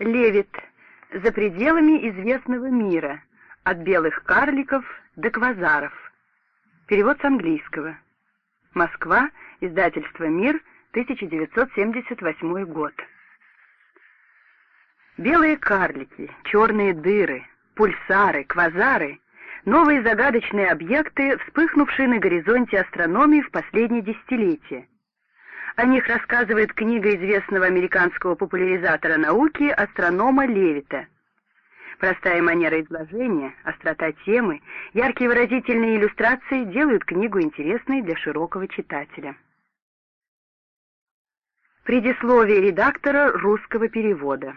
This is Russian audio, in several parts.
Левит. За пределами известного мира. От белых карликов до квазаров. Перевод с английского. Москва. Издательство «Мир», 1978 год. Белые карлики, черные дыры, пульсары, квазары — новые загадочные объекты, вспыхнувшие на горизонте астрономии в последние десятилетия. О них рассказывает книга известного американского популяризатора науки астронома Левита. Простая манера изложения, острота темы, яркие выразительные иллюстрации делают книгу интересной для широкого читателя. Предисловие редактора русского перевода.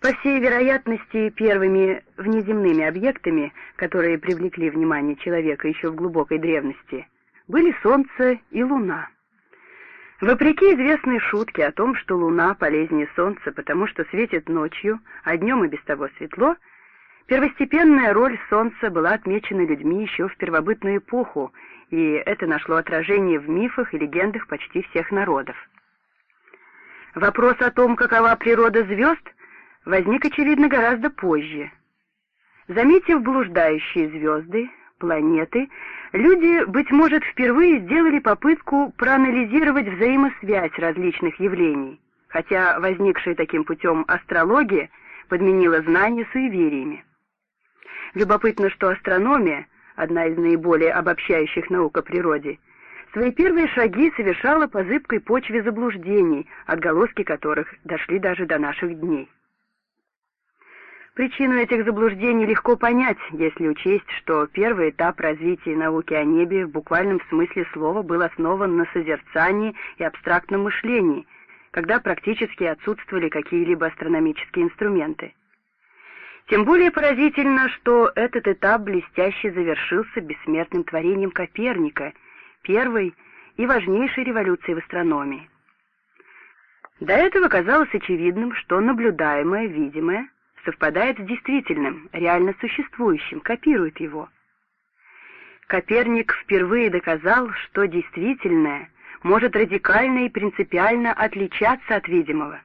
По всей вероятности, первыми внеземными объектами, которые привлекли внимание человека еще в глубокой древности, были Солнце и Луна. Вопреки известной шутке о том, что Луна полезнее Солнца, потому что светит ночью, а днем и без того светло, первостепенная роль Солнца была отмечена людьми еще в первобытную эпоху, и это нашло отражение в мифах и легендах почти всех народов. Вопрос о том, какова природа звезд – возник, очевидно, гораздо позже. Заметив блуждающие звезды, планеты, люди, быть может, впервые сделали попытку проанализировать взаимосвязь различных явлений, хотя возникшая таким путем астрология подменила знания суевериями. Любопытно, что астрономия, одна из наиболее обобщающих наук о природе, свои первые шаги совершала по зыбкой почве заблуждений, отголоски которых дошли даже до наших дней. Причину этих заблуждений легко понять, если учесть, что первый этап развития науки о небе в буквальном смысле слова был основан на созерцании и абстрактном мышлении, когда практически отсутствовали какие-либо астрономические инструменты. Тем более поразительно, что этот этап блестяще завершился бессмертным творением Коперника, первой и важнейшей революцией в астрономии. До этого казалось очевидным, что наблюдаемое, видимое — совпадает с действительным, реально существующим, копирует его. Коперник впервые доказал, что действительное может радикально и принципиально отличаться от видимого.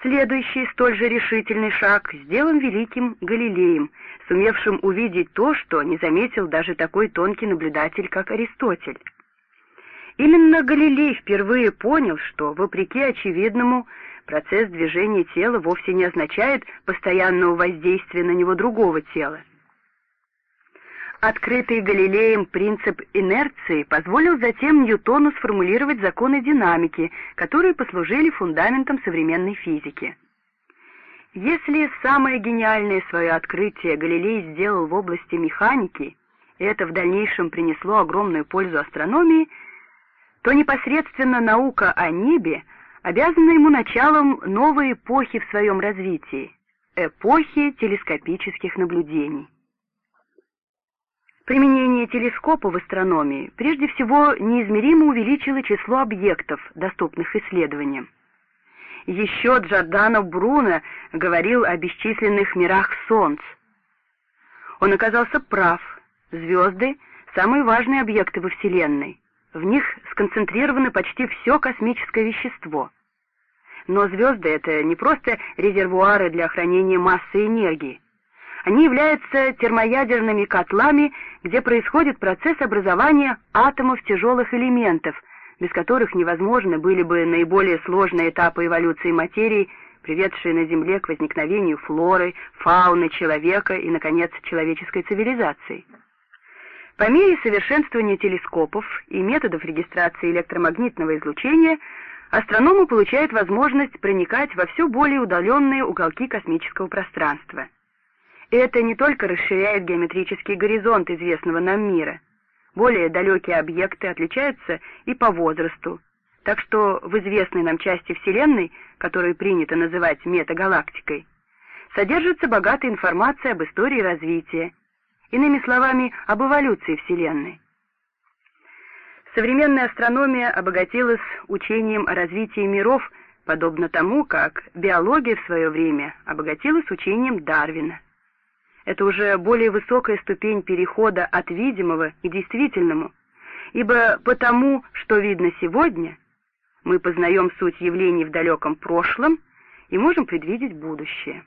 Следующий столь же решительный шаг сделан великим Галилеем, сумевшим увидеть то, что не заметил даже такой тонкий наблюдатель, как Аристотель. Именно Галилей впервые понял, что, вопреки очевидному, Процесс движения тела вовсе не означает постоянного воздействия на него другого тела. Открытый Галилеем принцип инерции позволил затем Ньютону сформулировать законы динамики, которые послужили фундаментом современной физики. Если самое гениальное свое открытие Галилей сделал в области механики, и это в дальнейшем принесло огромную пользу астрономии, то непосредственно наука о небе – обязана ему началом новой эпохи в своем развитии — эпохи телескопических наблюдений. Применение телескопа в астрономии прежде всего неизмеримо увеличило число объектов, доступных исследованиям. Еще Джордано Бруно говорил о бесчисленных мирах Солнц. Он оказался прав. Звезды — самые важные объекты во Вселенной. В них сконцентрировано почти все космическое вещество. Но звезды — это не просто резервуары для хранения массы энергии. Они являются термоядерными котлами, где происходит процесс образования атомов тяжелых элементов, без которых невозможны были бы наиболее сложные этапы эволюции материи, приведшие на Земле к возникновению флоры, фауны, человека и, наконец, человеческой цивилизации. По мере совершенствования телескопов и методов регистрации электромагнитного излучения астрономы получают возможность проникать во все более удаленные уголки космического пространства. Это не только расширяет геометрический горизонт известного нам мира. Более далекие объекты отличаются и по возрасту, так что в известной нам части Вселенной, которую принято называть метагалактикой, содержится богатая информация об истории развития, иными словами, об эволюции Вселенной. Современная астрономия обогатилась учением о развитии миров, подобно тому, как биология в свое время обогатилась учением Дарвина. Это уже более высокая ступень перехода от видимого к действительному, ибо потому, что видно сегодня, Мы познаем суть явлений в далеком прошлом и можем предвидеть будущее.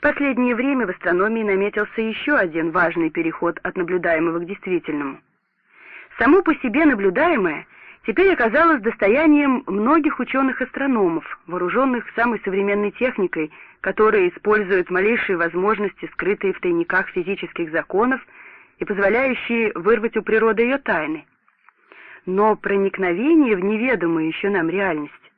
Последнее время в астрономии наметился еще один важный переход от наблюдаемого к действительному. Само по себе наблюдаемое теперь оказалось достоянием многих ученых-астрономов, вооруженных самой современной техникой, которая использует малейшие возможности, скрытые в тайниках физических законов и позволяющие вырвать у природы ее тайны. Но проникновение в неведомую еще нам реальность —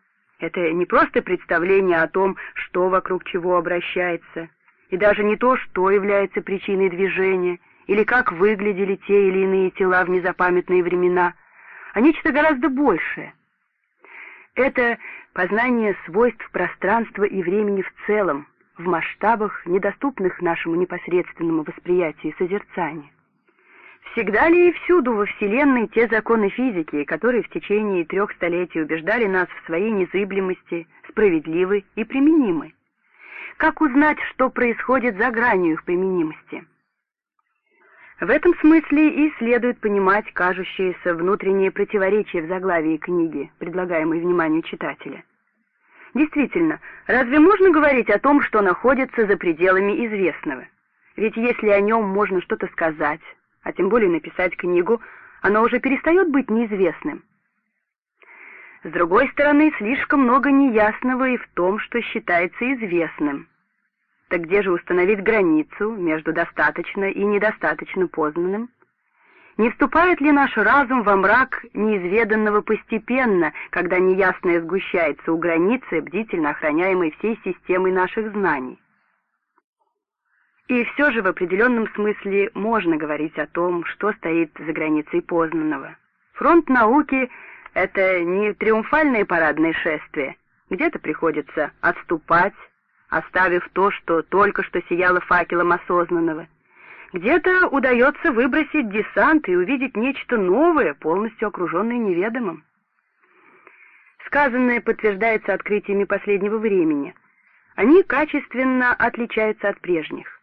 это не просто представление о том, что вокруг чего обращается, и даже не то, что является причиной движения, или как выглядели те или иные тела в незапамятные времена, а нечто гораздо большее. Это познание свойств пространства и времени в целом, в масштабах, недоступных нашему непосредственному восприятию и созерцанию. Всегда ли и всюду во Вселенной те законы физики, которые в течение трех столетий убеждали нас в своей незыблемости, справедливы и применимы? Как узнать, что происходит за гранью их применимости? В этом смысле и следует понимать кажущееся внутреннее противоречие в заглавии книги, предлагаемой вниманию читателя. Действительно, разве можно говорить о том, что находится за пределами известного? Ведь если о нем можно что-то сказать, а тем более написать книгу, оно уже перестает быть неизвестным. С другой стороны, слишком много неясного и в том, что считается известным. Так где же установить границу между достаточно и недостаточно познанным? Не вступает ли наш разум во мрак неизведанного постепенно, когда неясное сгущается у границы, бдительно охраняемой всей системой наших знаний? И все же в определенном смысле можно говорить о том, что стоит за границей познанного. Фронт науки — это не триумфальное парадное шествие. Где-то приходится отступать, оставив то, что только что сияло факелом осознанного. Где-то удается выбросить десант и увидеть нечто новое, полностью окруженное неведомым. Сказанное подтверждается открытиями последнего времени. Они качественно отличаются от прежних.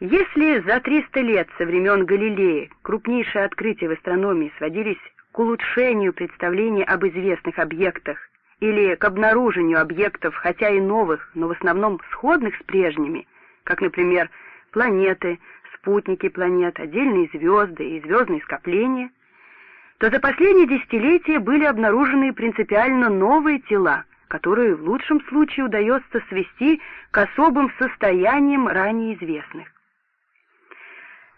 Если за 300 лет со времен Галилея крупнейшие открытия в астрономии сводились к улучшению представления об известных объектах или к обнаружению объектов, хотя и новых, но в основном сходных с прежними, как, например, планеты, спутники планет, отдельные звезды и звездные скопления, то за последние десятилетия были обнаружены принципиально новые тела, которые в лучшем случае удается свести к особым состояниям ранее известных.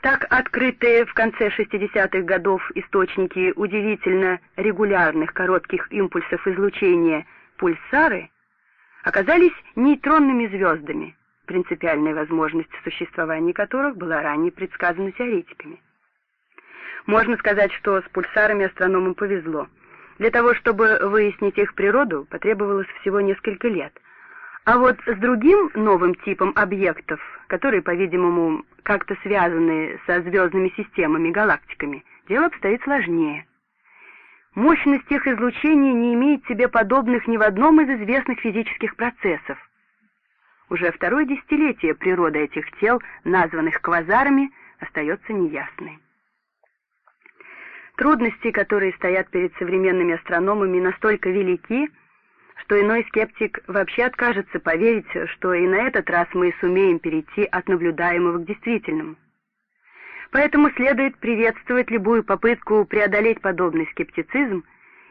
Так открытые в конце 60-х годов источники удивительно регулярных коротких импульсов излучения пульсары оказались нейтронными звездами, принципиальная возможность существования которых была ранее предсказана теоретиками. Можно сказать, что с пульсарами астрономам повезло. Для того, чтобы выяснить их природу, потребовалось всего несколько лет — а вот с другим новым типом объектов, которые, по-видимому, как-то связаны со звездными системами, галактиками, дело обстоит сложнее. Мощность их излучения не имеет себе подобных ни в одном из известных физических процессов. Уже второе десятилетие природа этих тел, названных квазарами, остается неясной. Трудности, которые стоят перед современными астрономами, настолько велики, что иной скептик вообще откажется поверить, что и на этот раз мы сумеем перейти от наблюдаемого к действительному. Поэтому следует приветствовать любую попытку преодолеть подобный скептицизм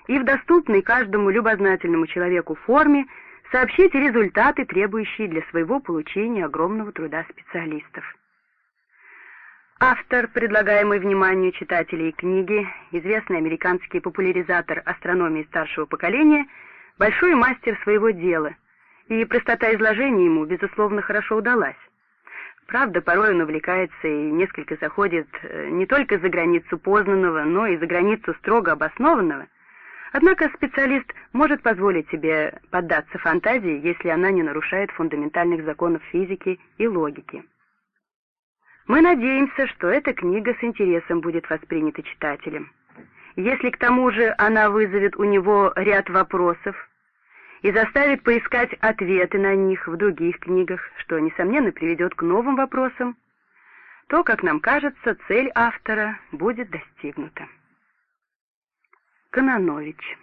и в доступной каждому любознательному человеку форме сообщить результаты, требующие для своего получения огромного труда специалистов. Автор, предлагаемый вниманию читателей книги, известный американский популяризатор астрономии старшего поколения – большой мастер своего дела, и простота изложения ему, безусловно, хорошо удалась. Правда, порой он увлекается и несколько заходит э, не только за границу познанного, но и за границу строго обоснованного. Однако специалист может позволить себе поддаться фантазии, если она не нарушает фундаментальных законов физики и логики. Мы надеемся, что эта книга с интересом будет воспринята читателем. Если к тому же она вызовет у него ряд вопросов и заставит поискать ответы на них в других книгах, что, несомненно, приведет к новым вопросам, то, как нам кажется, цель автора будет достигнута. Кононович.